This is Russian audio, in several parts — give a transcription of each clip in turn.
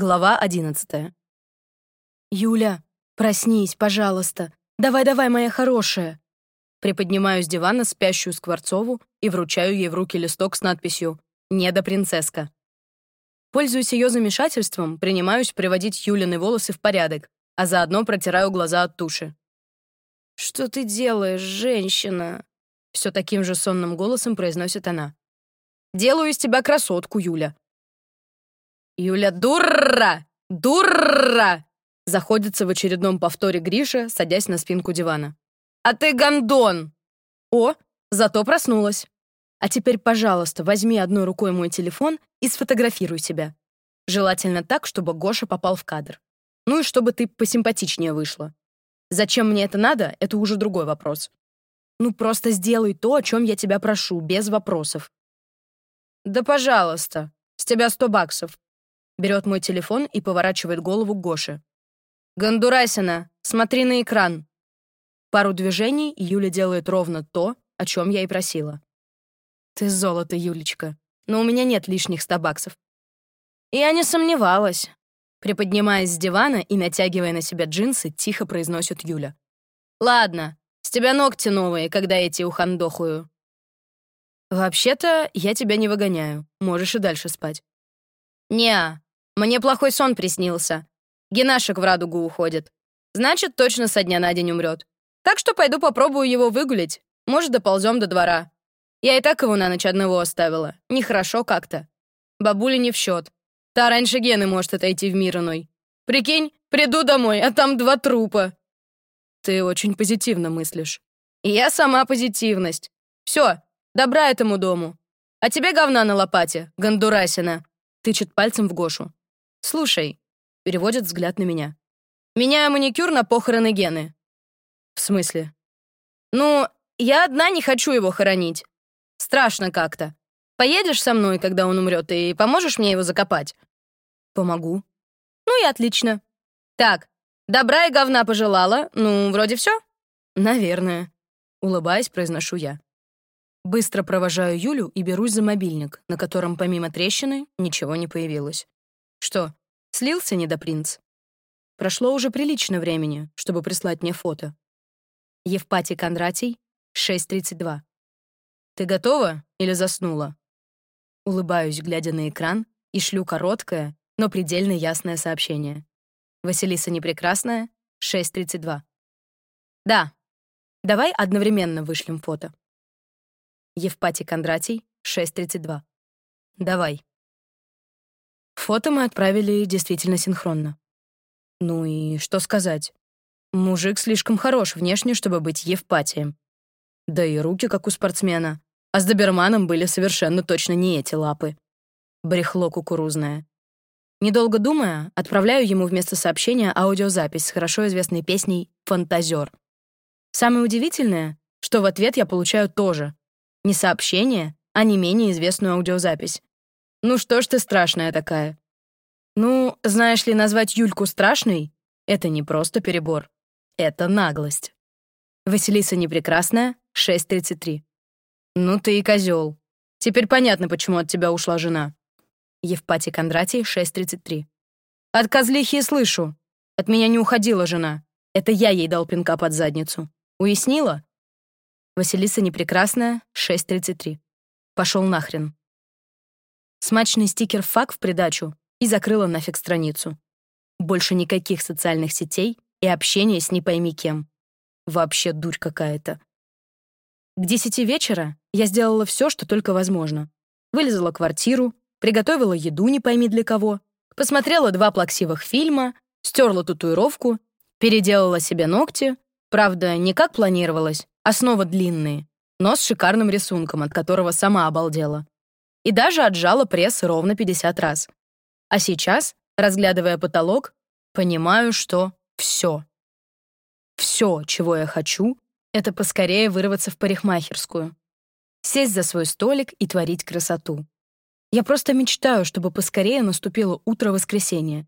Глава одиннадцатая. «Юля, проснись, пожалуйста. Давай-давай, моя хорошая». Приподнимаю с дивана спящую Скворцову и вручаю ей в руки листок с надписью «Неда принцесска». Пользуясь ее замешательством, принимаюсь приводить Юлины волосы в порядок, а заодно протираю глаза от туши. «Что ты делаешь, женщина?» Все таким же сонным голосом произносит она. «Делаю из тебя красотку, Юля. «Юля, дура! Дура!» Заходится в очередном повторе Гриша, садясь на спинку дивана. «А ты гондон!» «О, зато проснулась!» «А теперь, пожалуйста, возьми одной рукой мой телефон и сфотографируй себя. Желательно так, чтобы Гоша попал в кадр. Ну и чтобы ты посимпатичнее вышла. Зачем мне это надо, это уже другой вопрос. Ну просто сделай то, о чем я тебя прошу, без вопросов». «Да пожалуйста, с тебя сто баксов. Берет мой телефон и поворачивает голову к Гоше. «Гондурасина, смотри на экран!» Пару движений, и Юля делает ровно то, о чем я и просила. «Ты золото, Юлечка, но у меня нет лишних ста баксов». Я не сомневалась. Приподнимаясь с дивана и натягивая на себя джинсы, тихо произносит Юля. «Ладно, с тебя ногти новые, когда эти ухандохую». «Вообще-то я тебя не выгоняю. Можешь и дальше спать». «Не, мне плохой сон приснился. Генашек в радугу уходит. Значит, точно со дня на день умрет. Так что пойду попробую его выгулить. Может, доползем до двора. Я и так его на ночь одного оставила. Нехорошо как-то. Бабуля не в счет. Та раньше Гены может отойти в мир иной. Прикинь, приду домой, а там два трупа. Ты очень позитивно мыслишь. И я сама позитивность. Все, добра этому дому. А тебе говна на лопате, Гондурасина. Тычет пальцем в Гошу. «Слушай», — переводит взгляд на меня. «Меняю маникюр на похороны Гены». «В смысле?» «Ну, я одна не хочу его хоронить. Страшно как-то. Поедешь со мной, когда он умрет, и поможешь мне его закопать?» «Помогу». «Ну и отлично. Так, добра и говна пожелала. Ну, вроде все?» «Наверное», — улыбаясь, произношу я. Быстро провожаю Юлю и берусь за мобильник, на котором помимо трещины ничего не появилось. Что, слился недопринц? Прошло уже прилично времени, чтобы прислать мне фото. Евпатий Кондратий, 6.32. Ты готова или заснула? Улыбаюсь, глядя на экран, и шлю короткое, но предельно ясное сообщение. Василиса Непрекрасная, 6.32. Да, давай одновременно вышлем фото. Евпатий Кондратий, 6.32. Давай. Фото мы отправили действительно синхронно. Ну и что сказать? Мужик слишком хорош внешне, чтобы быть Евпатием. Да и руки, как у спортсмена. А с доберманом были совершенно точно не эти лапы. Брехло кукурузное. Недолго думая, отправляю ему вместо сообщения аудиозапись с хорошо известной песней «Фантазер». Самое удивительное, что в ответ я получаю тоже. Не сообщение, а не менее известную аудиозапись. Ну что ж ты страшная такая? Ну, знаешь ли, назвать Юльку страшной — это не просто перебор. Это наглость. Василиса Непрекрасная, 6.33. Ну ты и козел. Теперь понятно, почему от тебя ушла жена. Евпатий Кондратий, 6.33. От козлихи слышу. От меня не уходила жена. Это я ей дал пинка под задницу. Уяснила? Василиса Непрекрасная, 6.33. Пошел нахрен. Смачный стикер «фак» в придачу и закрыла нафиг страницу. Больше никаких социальных сетей и общения с не пойми кем. Вообще дурь какая-то. К десяти вечера я сделала все, что только возможно. Вылезала квартиру, приготовила еду не пойми для кого, посмотрела два плаксивых фильма, стерла татуировку, переделала себе ногти, правда, не как планировалось, а снова длинные, но с шикарным рисунком, от которого сама обалдела и даже отжала пресс ровно 50 раз. А сейчас, разглядывая потолок, понимаю, что все. Все, чего я хочу, это поскорее вырваться в парикмахерскую. Сесть за свой столик и творить красоту. Я просто мечтаю, чтобы поскорее наступило утро воскресенья.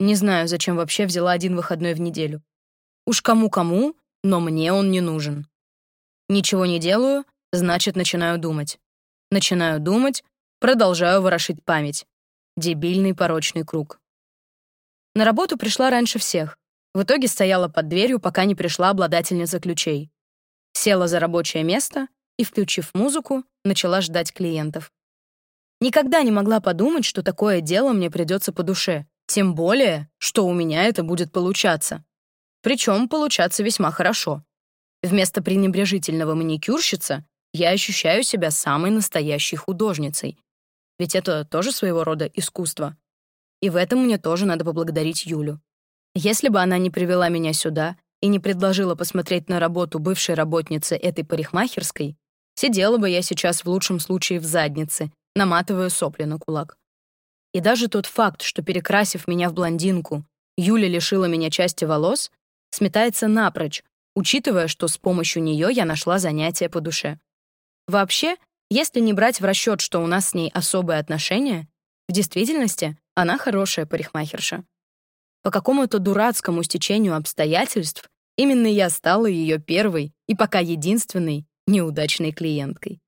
Не знаю, зачем вообще взяла один выходной в неделю. Уж кому-кому, но мне он не нужен. Ничего не делаю, значит, начинаю думать. Начинаю думать, продолжаю ворошить память. Дебильный порочный круг. На работу пришла раньше всех. В итоге стояла под дверью, пока не пришла обладательница ключей. Села за рабочее место и, включив музыку, начала ждать клиентов. Никогда не могла подумать, что такое дело мне придется по душе, тем более, что у меня это будет получаться. Причем получаться весьма хорошо. Вместо пренебрежительного маникюрщица я ощущаю себя самой настоящей художницей. Ведь это тоже своего рода искусство. И в этом мне тоже надо поблагодарить Юлю. Если бы она не привела меня сюда и не предложила посмотреть на работу бывшей работницы этой парикмахерской, сидела бы я сейчас в лучшем случае в заднице, наматывая сопли на кулак. И даже тот факт, что перекрасив меня в блондинку, Юля лишила меня части волос, сметается напрочь, учитывая, что с помощью нее я нашла занятие по душе. Вообще, если не брать в расчет, что у нас с ней особые отношения, в действительности она хорошая парикмахерша. По какому-то дурацкому стечению обстоятельств именно я стала ее первой и пока единственной неудачной клиенткой.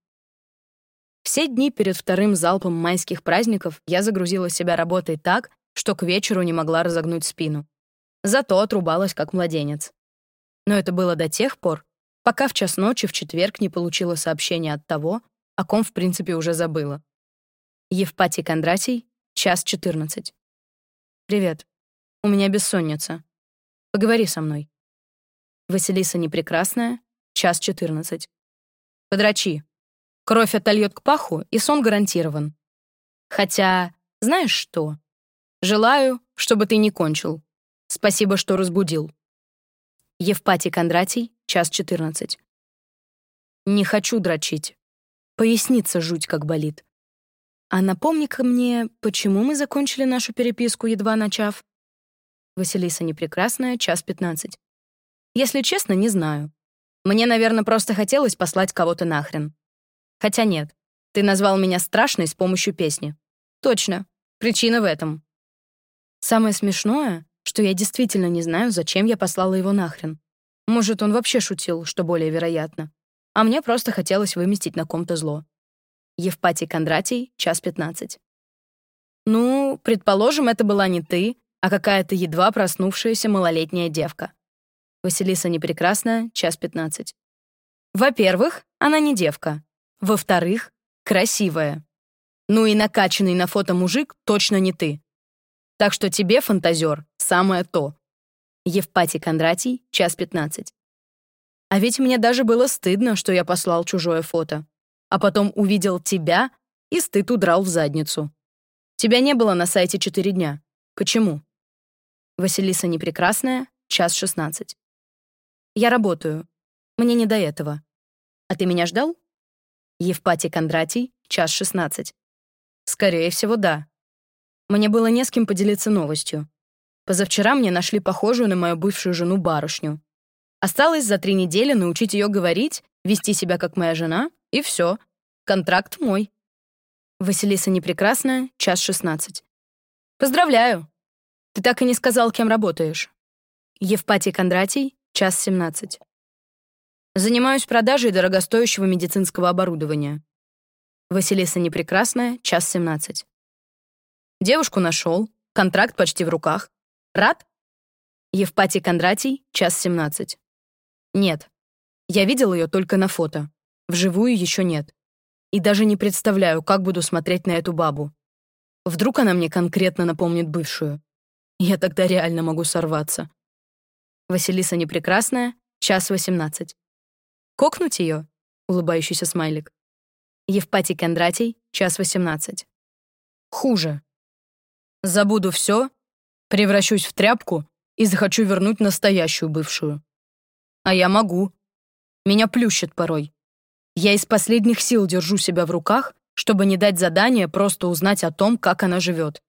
Все дни перед вторым залпом майских праздников я загрузила себя работой так, что к вечеру не могла разогнуть спину. Зато отрубалась как младенец. Но это было до тех пор, пока в час ночи в четверг не получила сообщение от того, о ком в принципе уже забыла. Евпатий Кондратий, час 14. «Привет. У меня бессонница. Поговори со мной». Василиса Непрекрасная, час 14. «Подрачи. Кровь отольет к паху, и сон гарантирован. Хотя, знаешь что? Желаю, чтобы ты не кончил. Спасибо, что разбудил». Евпатий Кондратий, час 14. «Не хочу дрочить. Поясница жуть как болит. А напомни-ка мне, почему мы закончили нашу переписку, едва начав? Василиса Непрекрасная, час пятнадцать. Если честно, не знаю. Мне, наверное, просто хотелось послать кого-то нахрен. Хотя нет, ты назвал меня страшной с помощью песни. Точно, причина в этом. Самое смешное, что я действительно не знаю, зачем я послала его нахрен. Может, он вообще шутил, что более вероятно. А мне просто хотелось выместить на ком-то зло. Евпатий Кондратий, час 15. Ну, предположим, это была не ты, а какая-то едва проснувшаяся малолетняя девка. Василиса Непрекрасная, час 15. Во-первых, она не девка. Во-вторых, красивая. Ну и накачанный на фото мужик точно не ты. Так что тебе, фантазер, самое то. Евпатий Кондратий, час 15. А ведь мне даже было стыдно, что я послал чужое фото а потом увидел тебя, и стыд удрал в задницу. Тебя не было на сайте четыре дня. Почему? Василиса Непрекрасная, час шестнадцать. Я работаю. Мне не до этого. А ты меня ждал? Евпатий Кондратий, час шестнадцать. Скорее всего, да. Мне было не с кем поделиться новостью. Позавчера мне нашли похожую на мою бывшую жену барышню. Осталось за три недели научить ее говорить, вести себя как моя жена и все. Контракт мой. Василиса Непрекрасная, час шестнадцать. Поздравляю. Ты так и не сказал, кем работаешь. Евпатий Кондратий, час семнадцать. Занимаюсь продажей дорогостоящего медицинского оборудования. Василиса Непрекрасная, час семнадцать. Девушку нашел, контракт почти в руках. Рад? Евпатий Кондратий, час семнадцать. Нет. Я видел ее только на фото. Вживую еще нет. И даже не представляю, как буду смотреть на эту бабу. Вдруг она мне конкретно напомнит бывшую. Я тогда реально могу сорваться. Василиса Непрекрасная, час восемнадцать. Кокнуть ее? Улыбающийся смайлик. Евпатий Кондратий, час восемнадцать. Хуже. Забуду все, превращусь в тряпку и захочу вернуть настоящую бывшую. А я могу. Меня плющит порой. Я из последних сил держу себя в руках, чтобы не дать задание просто узнать о том, как она живет.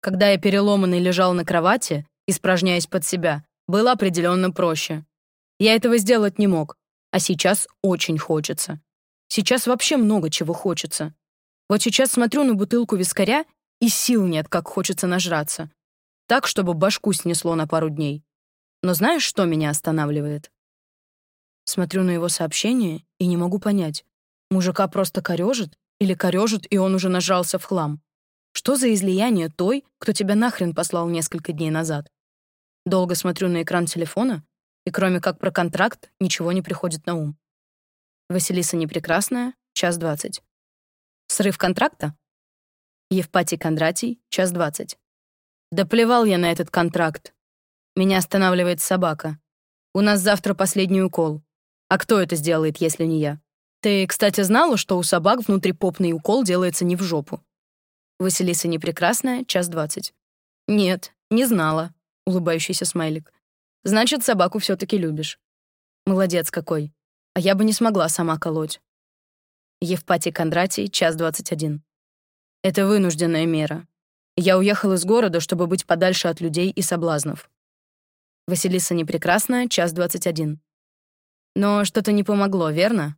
Когда я переломанный лежал на кровати, испражняясь под себя, было определенно проще. Я этого сделать не мог, а сейчас очень хочется. Сейчас вообще много чего хочется. Вот сейчас смотрю на бутылку вискаря, и сил нет, как хочется нажраться. Так, чтобы башку снесло на пару дней. Но знаешь, что меня останавливает? Смотрю на его сообщение и не могу понять, мужика просто корежит или корежит, и он уже нажрался в хлам. Что за излияние той, кто тебя нахрен послал несколько дней назад? Долго смотрю на экран телефона, и кроме как про контракт, ничего не приходит на ум. Василиса Непрекрасная, час двадцать. Срыв контракта? Евпатий Кондратий, час двадцать. Да плевал я на этот контракт. Меня останавливает собака. У нас завтра последний укол. А кто это сделает, если не я? Ты, кстати, знала, что у собак внутрипопный укол делается не в жопу? Василиса Непрекрасная, час двадцать. Нет, не знала. Улыбающийся смайлик. Значит, собаку все таки любишь. Молодец какой. А я бы не смогла сама колоть. Евпатий Кондратий, час двадцать один. Это вынужденная мера. Я уехал из города, чтобы быть подальше от людей и соблазнов. Василиса Непрекрасная, час двадцать один. Но что-то не помогло, верно?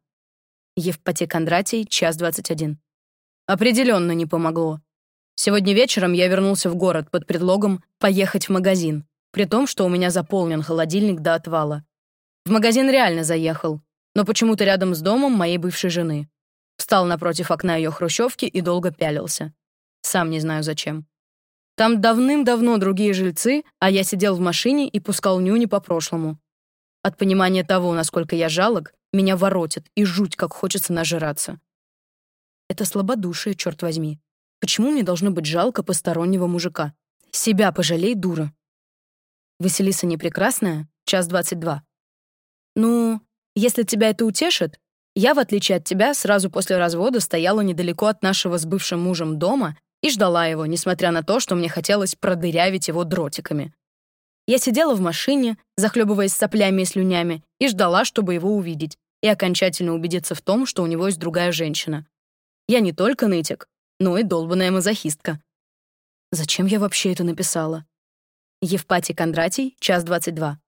Евпатий Кондратий, час двадцать один. Определенно не помогло. Сегодня вечером я вернулся в город под предлогом поехать в магазин, при том, что у меня заполнен холодильник до отвала. В магазин реально заехал, но почему-то рядом с домом моей бывшей жены. Встал напротив окна ее хрущевки и долго пялился. Сам не знаю зачем. Там давным-давно другие жильцы, а я сидел в машине и пускал нюни по прошлому. От понимания того, насколько я жалок, меня воротит, и жуть, как хочется нажираться. Это слабодушие, черт возьми. Почему мне должно быть жалко постороннего мужика? Себя пожалей, дура. Василиса Непрекрасная, час двадцать два. Ну, если тебя это утешит, я, в отличие от тебя, сразу после развода стояла недалеко от нашего с бывшим мужем дома и ждала его, несмотря на то, что мне хотелось продырявить его дротиками. Я сидела в машине, захлебываясь соплями и слюнями, и ждала, чтобы его увидеть, и окончательно убедиться в том, что у него есть другая женщина. Я не только нытик, но и долбаная мазохистка. Зачем я вообще это написала? Евпатий Кондратий, час 22.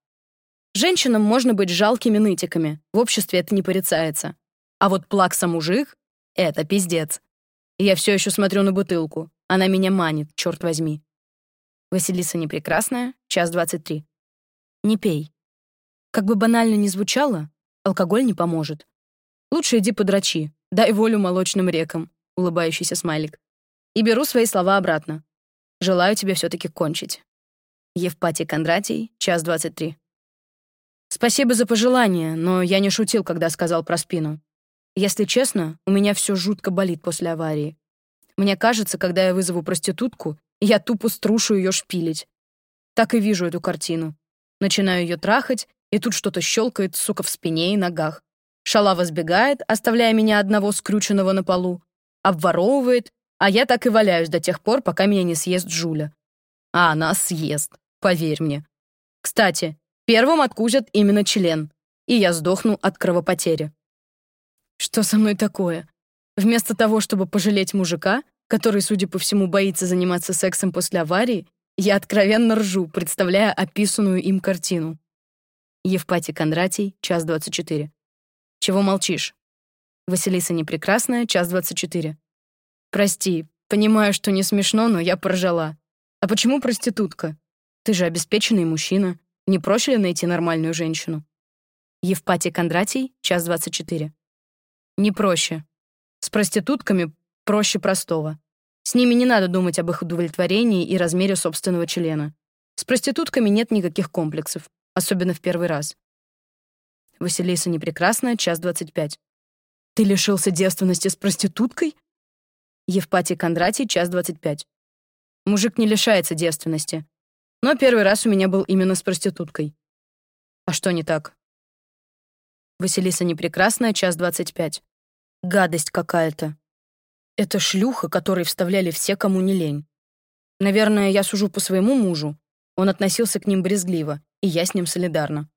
Женщинам можно быть жалкими нытиками, в обществе это не порицается. А вот плакса-мужик — это пиздец. Я все еще смотрю на бутылку. Она меня манит, черт возьми. Василиса Непрекрасная, час 23. Не пей. Как бы банально ни звучало, алкоголь не поможет. Лучше иди подрачи, дай волю молочным рекам улыбающийся смайлик. И беру свои слова обратно. Желаю тебе все таки кончить. Евпатий Кондратий, час 23. Спасибо за пожелание, но я не шутил, когда сказал про спину. Если честно, у меня все жутко болит после аварии. Мне кажется, когда я вызову проститутку, я тупо струшу ее шпилить. Так и вижу эту картину. Начинаю ее трахать, и тут что-то щелкает, сука, в спине и ногах. Шалава сбегает, оставляя меня одного скрюченного на полу обворовывает, а я так и валяюсь до тех пор, пока меня не съест Жуля. А она съест, поверь мне. Кстати, первым откусят именно член, и я сдохну от кровопотери. Что со мной такое? Вместо того, чтобы пожалеть мужика, который, судя по всему, боится заниматься сексом после аварии, я откровенно ржу, представляя описанную им картину. Евпатий Кондратий, час 24. Чего молчишь? Василиса Непрекрасная, час 24. Прости, понимаю, что не смешно, но я поржала. А почему проститутка? Ты же обеспеченный мужчина. Не проще ли найти нормальную женщину? Евпатий Кондратий, час 24. Не проще. С проститутками проще простого. С ними не надо думать об их удовлетворении и размере собственного члена. С проститутками нет никаких комплексов, особенно в первый раз. Василиса Непрекрасная, час 25. Ты лишился девственности с проституткой? Евпатий Кондратий, час 25. Мужик не лишается девственности. Но первый раз у меня был именно с проституткой. А что не так? Василиса Непрекрасная, час 25. Гадость какая-то. Это шлюха, которой вставляли все, кому не лень. Наверное, я сужу по своему мужу. Он относился к ним брезгливо, и я с ним солидарна.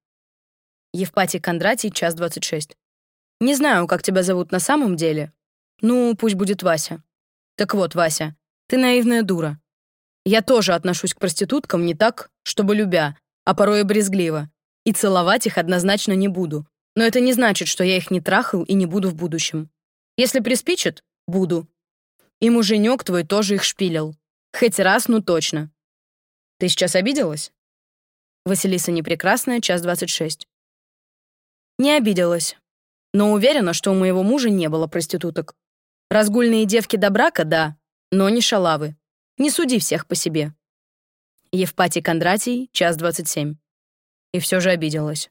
Евпатий Кондратий, час 26. Не знаю, как тебя зовут на самом деле. Ну, пусть будет Вася. Так вот, Вася, ты наивная дура. Я тоже отношусь к проституткам не так, чтобы любя, а порой и брезгливо. И целовать их однозначно не буду. Но это не значит, что я их не трахал и не буду в будущем. Если приспичит, буду. И муженек твой тоже их шпилил. Хоть раз, ну точно. Ты сейчас обиделась? Василиса Непрекрасная, час двадцать шесть. Не обиделась но уверена, что у моего мужа не было проституток. Разгульные девки до брака — да, но не шалавы. Не суди всех по себе. Евпатий Кондратий, час двадцать семь. И все же обиделась.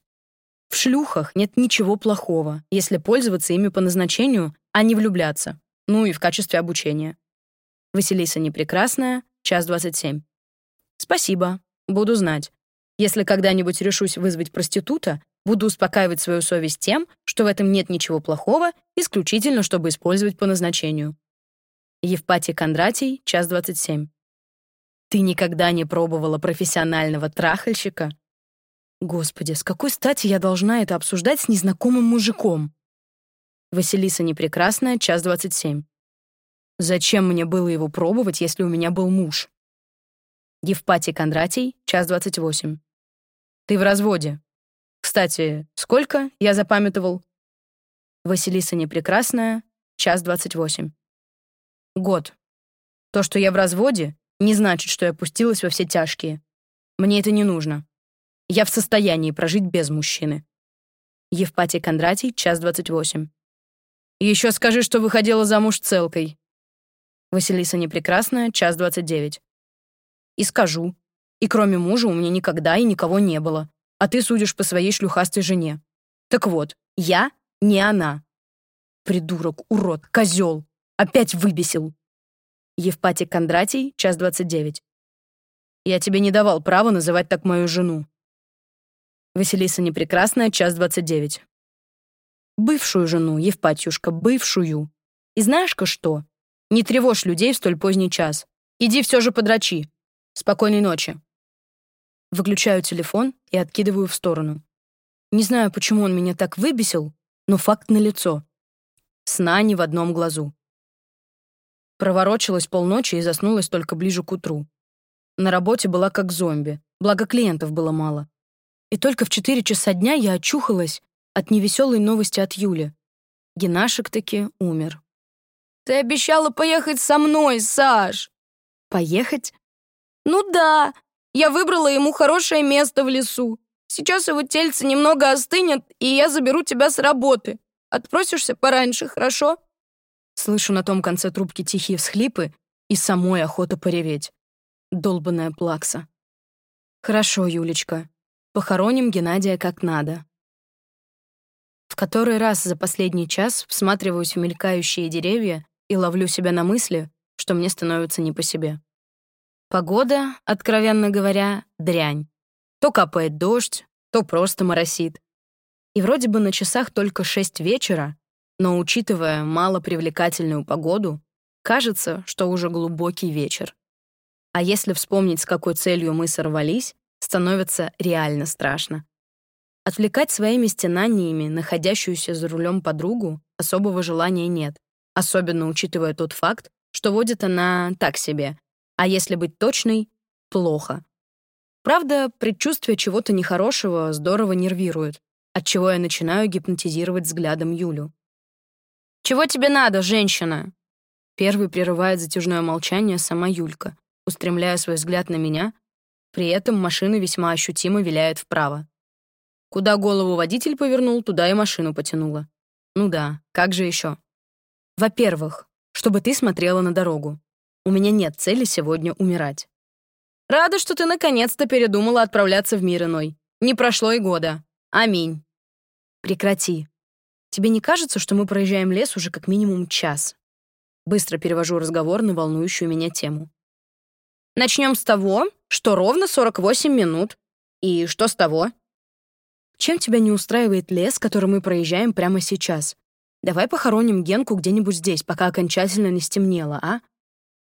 В шлюхах нет ничего плохого, если пользоваться ими по назначению, а не влюбляться. Ну и в качестве обучения. Василиса Непрекрасная, час двадцать семь. Спасибо, буду знать. Если когда-нибудь решусь вызвать проститута, буду успокаивать свою совесть тем, что в этом нет ничего плохого, исключительно чтобы использовать по назначению. Евпатий Кондратий, час двадцать семь. Ты никогда не пробовала профессионального трахальщика? Господи, с какой стати я должна это обсуждать с незнакомым мужиком? Василиса Непрекрасная, час двадцать семь. Зачем мне было его пробовать, если у меня был муж? Евпатий Кондратий, час двадцать восемь. Ты в разводе. Кстати, сколько, я запамятовал? Василиса Непрекрасная, час двадцать восемь. Год. То, что я в разводе, не значит, что я пустилась во все тяжкие. Мне это не нужно. Я в состоянии прожить без мужчины. Евпатий Кондратий, час двадцать восемь. Еще скажи, что выходила замуж целкой. Василиса Непрекрасная, час двадцать девять. И скажу. И кроме мужа у меня никогда и никого не было. А ты судишь по своей шлюхастой жене. Так вот, я не она. Придурок, урод, козел. Опять выбесил. Евпатий Кондратий, час двадцать девять. Я тебе не давал права называть так мою жену. Василиса Непрекрасная, час двадцать девять. Бывшую жену, Евпатьюшка, бывшую. И знаешь-ка что? Не тревожь людей в столь поздний час. Иди все же подрачи. Спокойной ночи. Выключаю телефон и откидываю в сторону. Не знаю, почему он меня так выбесил, но факт налицо. Сна ни в одном глазу. Проворочилась полночи и заснулась только ближе к утру. На работе была как зомби, благо клиентов было мало. И только в 4 часа дня я очухалась от невеселой новости от Юли. Генашек таки умер. «Ты обещала поехать со мной, Саш!» «Поехать?» «Ну да, я выбрала ему хорошее место в лесу. Сейчас его тельце немного остынет, и я заберу тебя с работы. Отпросишься пораньше, хорошо?» Слышу на том конце трубки тихие всхлипы и самой охота пореветь. Долбаная плакса. «Хорошо, Юлечка. Похороним Геннадия как надо». В который раз за последний час всматриваюсь в мелькающие деревья и ловлю себя на мысли, что мне становится не по себе. Погода, откровенно говоря, дрянь. То капает дождь, то просто моросит. И вроде бы на часах только шесть вечера, но, учитывая малопривлекательную погоду, кажется, что уже глубокий вечер. А если вспомнить, с какой целью мы сорвались, становится реально страшно. Отвлекать своими стенаниями находящуюся за рулем подругу особого желания нет, особенно учитывая тот факт, что водит она так себе, а если быть точной — плохо. Правда, предчувствие чего-то нехорошего здорово нервирует, отчего я начинаю гипнотизировать взглядом Юлю. «Чего тебе надо, женщина?» Первый прерывает затяжное молчание сама Юлька, устремляя свой взгляд на меня, при этом машина весьма ощутимо виляет вправо. Куда голову водитель повернул, туда и машину потянула. Ну да, как же еще? Во-первых, чтобы ты смотрела на дорогу. У меня нет цели сегодня умирать. Рада, что ты наконец-то передумала отправляться в мир иной. Не прошло и года. Аминь. Прекрати. Тебе не кажется, что мы проезжаем лес уже как минимум час? Быстро перевожу разговор на волнующую меня тему. Начнем с того, что ровно 48 минут. И что с того? Чем тебя не устраивает лес, который мы проезжаем прямо сейчас? Давай похороним Генку где-нибудь здесь, пока окончательно не стемнело, а?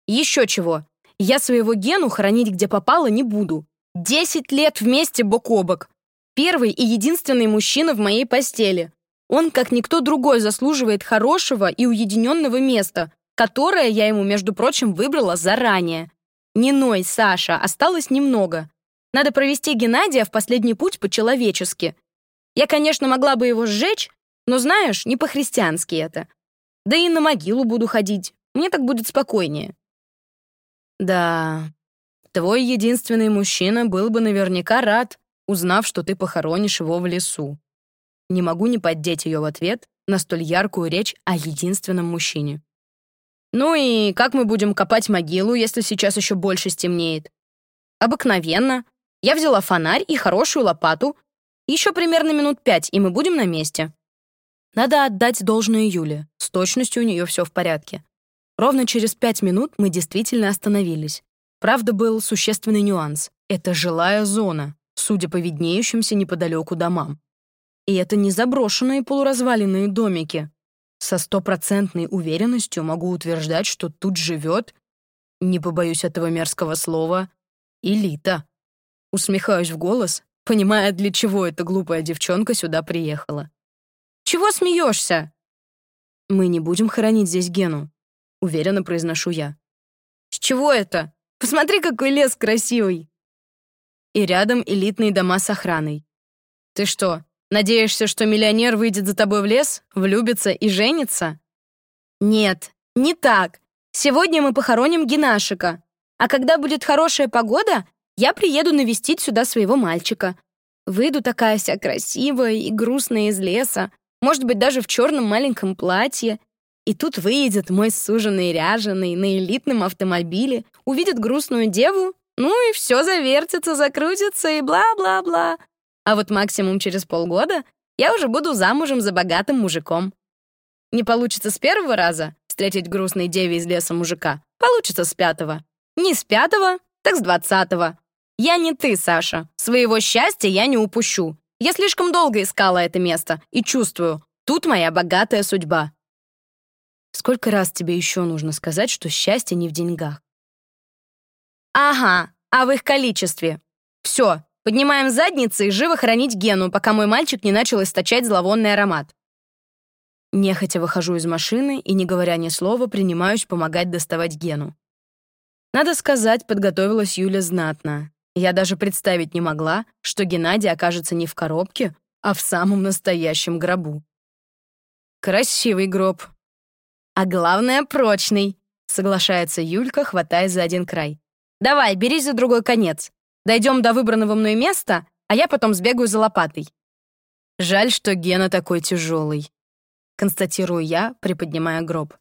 Еще чего. Я своего Гену хоронить где попало не буду. Десять лет вместе бок о бок. Первый и единственный мужчина в моей постели. Он, как никто другой, заслуживает хорошего и уединенного места, которое я ему, между прочим, выбрала заранее. Не ной, Саша, осталось немного. Надо провести Геннадия в последний путь по-человечески. Я, конечно, могла бы его сжечь, но, знаешь, не по-христиански это. Да и на могилу буду ходить. Мне так будет спокойнее. Да, твой единственный мужчина был бы наверняка рад, узнав, что ты похоронишь его в лесу. Не могу не поддеть ее в ответ на столь яркую речь о единственном мужчине. Ну и как мы будем копать могилу, если сейчас еще больше стемнеет? Обыкновенно. Я взяла фонарь и хорошую лопату. Еще примерно минут пять, и мы будем на месте. Надо отдать должное Юле. С точностью у нее все в порядке. Ровно через пять минут мы действительно остановились. Правда, был существенный нюанс. Это жилая зона, судя по виднеющимся неподалеку домам. И это не заброшенные полуразваленные домики. Со стопроцентной уверенностью могу утверждать, что тут живет, не побоюсь этого мерзкого слова, элита. Усмехаюсь в голос, понимая, для чего эта глупая девчонка сюда приехала. «Чего смеешься?» «Мы не будем хоронить здесь Гену», — уверенно произношу я. «С чего это? Посмотри, какой лес красивый!» И рядом элитные дома с охраной. «Ты что, надеешься, что миллионер выйдет за тобой в лес, влюбится и женится?» «Нет, не так. Сегодня мы похороним Генашика. А когда будет хорошая погода, я приеду навестить сюда своего мальчика. Выйду такая вся красивая и грустная из леса, может быть, даже в черном маленьком платье. И тут выйдет мой суженый ряженый на элитном автомобиле, увидит грустную деву, ну и все завертится, закрутится и бла-бла-бла. А вот максимум через полгода я уже буду замужем за богатым мужиком. Не получится с первого раза встретить грустной деве из леса мужика. Получится с пятого. Не с пятого, так с двадцатого. Я не ты, Саша. Своего счастья я не упущу. Я слишком долго искала это место и чувствую, тут моя богатая судьба. Сколько раз тебе еще нужно сказать, что счастье не в деньгах? Ага, а в их количестве. Все, поднимаем задницы и живо хранить Гену, пока мой мальчик не начал источать зловонный аромат. Нехотя выхожу из машины и, не говоря ни слова, принимаюсь помогать доставать Гену. Надо сказать, подготовилась Юля знатно. Я даже представить не могла, что Геннадий окажется не в коробке, а в самом настоящем гробу. Красивый гроб. А главное, прочный, соглашается Юлька, хватаясь за один край. Давай, берись за другой конец. Дойдем до выбранного мной места, а я потом сбегаю за лопатой. Жаль, что Гена такой тяжелый, констатирую я, приподнимая гроб.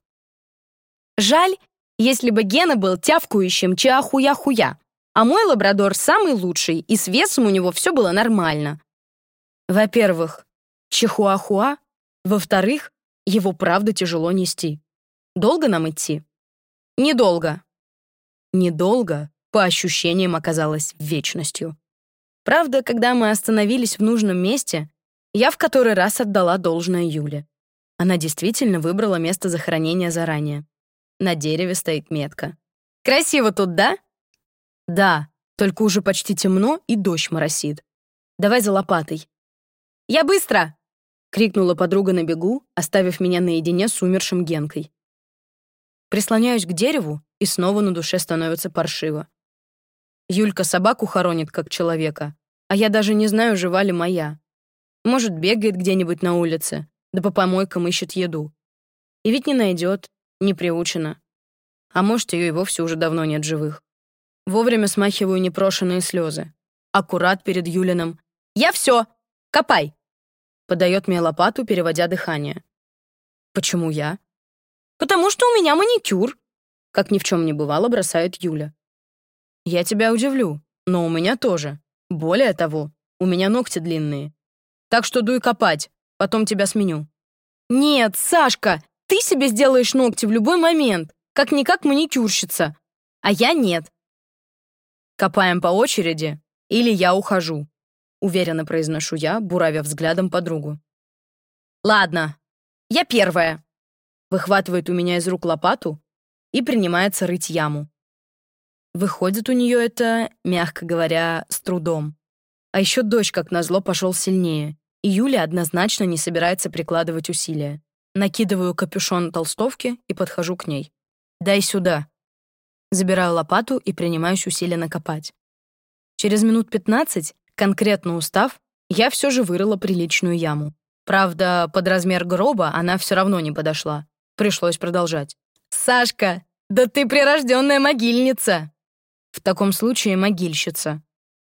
Жаль, если бы Гена был тявкующим чахуя-хуя, а мой лабрадор самый лучший, и с весом у него все было нормально. Во-первых, чихуахуа. Во-вторых, его правда тяжело нести. Долго нам идти? Недолго. Недолго, по ощущениям, оказалось вечностью. Правда, когда мы остановились в нужном месте, я в который раз отдала должное Юле. Она действительно выбрала место захоронения заранее. На дереве стоит метка. «Красиво тут, да?» «Да, только уже почти темно и дождь моросит. Давай за лопатой». «Я быстро!» — крикнула подруга на бегу, оставив меня наедине с умершим Генкой. Прислоняюсь к дереву, и снова на душе становится паршиво. Юлька собаку хоронит, как человека, а я даже не знаю, жива ли моя. Может, бегает где-нибудь на улице, да по помойкам ищет еду. И ведь не найдет, не приучена. А может, ее и вовсе уже давно нет живых. Вовремя смахиваю непрошенные слезы. Аккурат перед Юлиным. «Я все! Копай!» Подает мне лопату, переводя дыхание. «Почему я?» «Потому что у меня маникюр!» Как ни в чем не бывало, бросает Юля. «Я тебя удивлю, но у меня тоже. Более того, у меня ногти длинные. Так что дуй копать, потом тебя сменю». «Нет, Сашка, ты себе сделаешь ногти в любой момент, как-никак маникюрщица. А я нет. Копаем по очереди, или я ухожу», — уверенно произношу я, буравя взглядом подругу. «Ладно, я первая», — выхватывает у меня из рук лопату и принимается рыть яму. Выходит у нее это, мягко говоря, с трудом. А еще дождь, как назло, пошел сильнее, и Юля однозначно не собирается прикладывать усилия. Накидываю капюшон толстовки и подхожу к ней. «Дай сюда», Забираю лопату и принимаюсь усиленно копать. Через минут 15, конкретно устав, я все же вырыла приличную яму. Правда, под размер гроба она все равно не подошла. Пришлось продолжать. «Сашка, да ты прирожденная могильница!» В таком случае могильщица.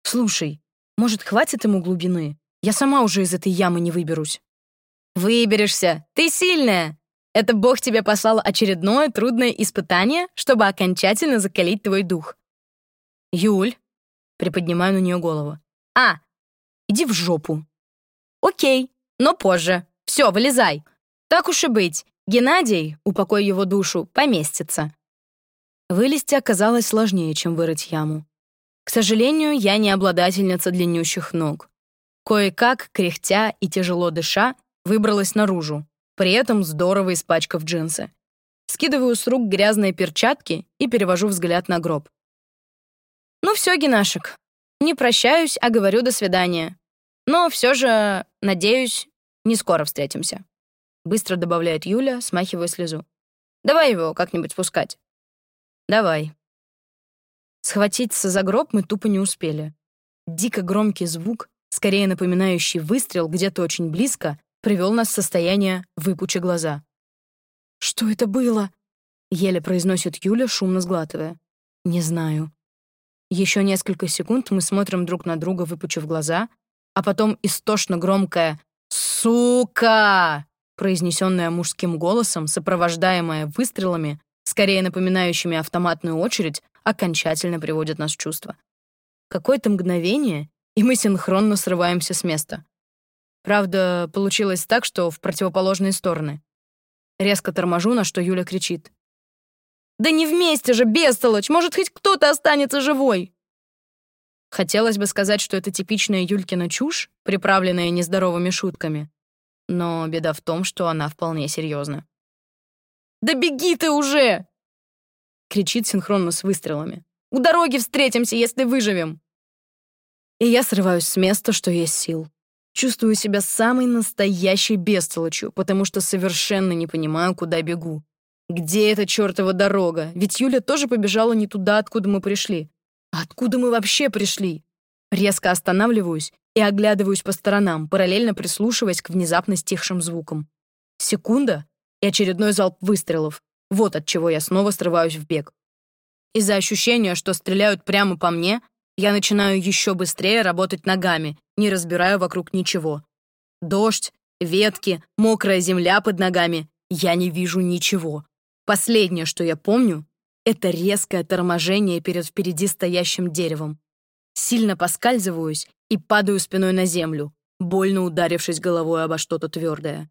«Слушай, может, хватит ему глубины? Я сама уже из этой ямы не выберусь». «Выберешься! Ты сильная! Это Бог тебе послал очередное трудное испытание, чтобы окончательно закалить твой дух. Юль, приподнимаю на нее голову. А, иди в жопу. Окей, но позже. Все, вылезай. Так уж и быть. Геннадий, упокой его душу, поместится. Вылезти оказалось сложнее, чем вырыть яму. К сожалению, я не обладательница длиннющих ног. Кое-как, кряхтя и тяжело дыша, выбралась наружу, при этом здорово испачкав джинсы. Скидываю с рук грязные перчатки и перевожу взгляд на гроб. Ну все, Генашек, не прощаюсь, а говорю до свидания. Но все же, надеюсь, не скоро встретимся. Быстро добавляет Юля, смахивая слезу. Давай его как-нибудь пускать. Давай. Схватиться за гроб мы тупо не успели. Дико громкий звук, скорее напоминающий выстрел где-то очень близко, привел нас в состояние «выпучи глаза». «Что это было?» — еле произносит Юля, шумно сглатывая. «Не знаю». Еще несколько секунд мы смотрим друг на друга, выпучив глаза, а потом истошно громкое «Сука!», произнесенное мужским голосом, сопровождаемое выстрелами, скорее напоминающими автоматную очередь, окончательно приводит нас в чувство. Какое-то мгновение, и мы синхронно срываемся с места. Правда, получилось так, что в противоположные стороны. Резко торможу, на что Юля кричит. «Да не вместе же, бестолочь! Может, хоть кто-то останется живой!» Хотелось бы сказать, что это типичная Юлькина чушь, приправленная нездоровыми шутками. Но беда в том, что она вполне серьезна. «Да беги ты уже!» Кричит синхронно с выстрелами. «У дороги встретимся, если выживем!» И я срываюсь с места, что есть сил. Чувствую себя самой настоящей бестолочью, потому что совершенно не понимаю, куда бегу. Где эта чертова дорога? Ведь Юля тоже побежала не туда, откуда мы пришли. Откуда мы вообще пришли? Резко останавливаюсь и оглядываюсь по сторонам, параллельно прислушиваясь к внезапно стихшим звукам. Секунда и очередной залп выстрелов. Вот от чего я снова срываюсь в бег. Из-за ощущения, что стреляют прямо по мне, я начинаю еще быстрее работать ногами, не разбирая вокруг ничего. Дождь, ветки, мокрая земля под ногами. Я не вижу ничего. Последнее, что я помню, это резкое торможение перед впереди стоящим деревом. Сильно поскальзываюсь и падаю спиной на землю, больно ударившись головой обо что-то твердое.